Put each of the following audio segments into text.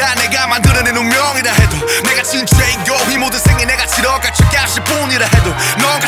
다 내가 만들어낸 운명이라 해도 내가 진짜인 거이 모든 생이 내가 치러갈 적이 아실 뿐이라 해도 넌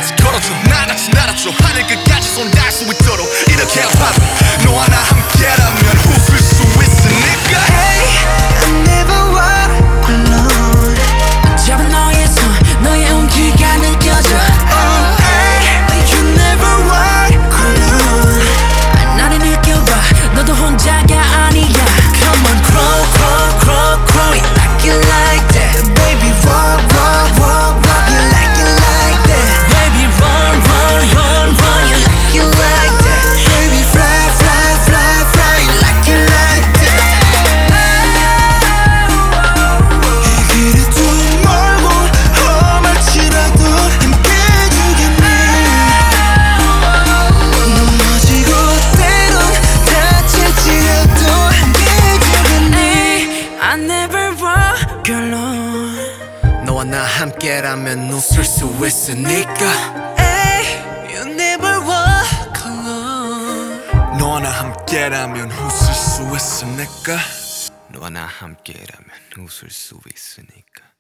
결론 너와 나 함께라면 웃을 수 있으니까. Hey, you never walk alone. 너와 나 함께라면 웃을 수 있으니까. 너와 나 함께라면 웃을 수 있으니까.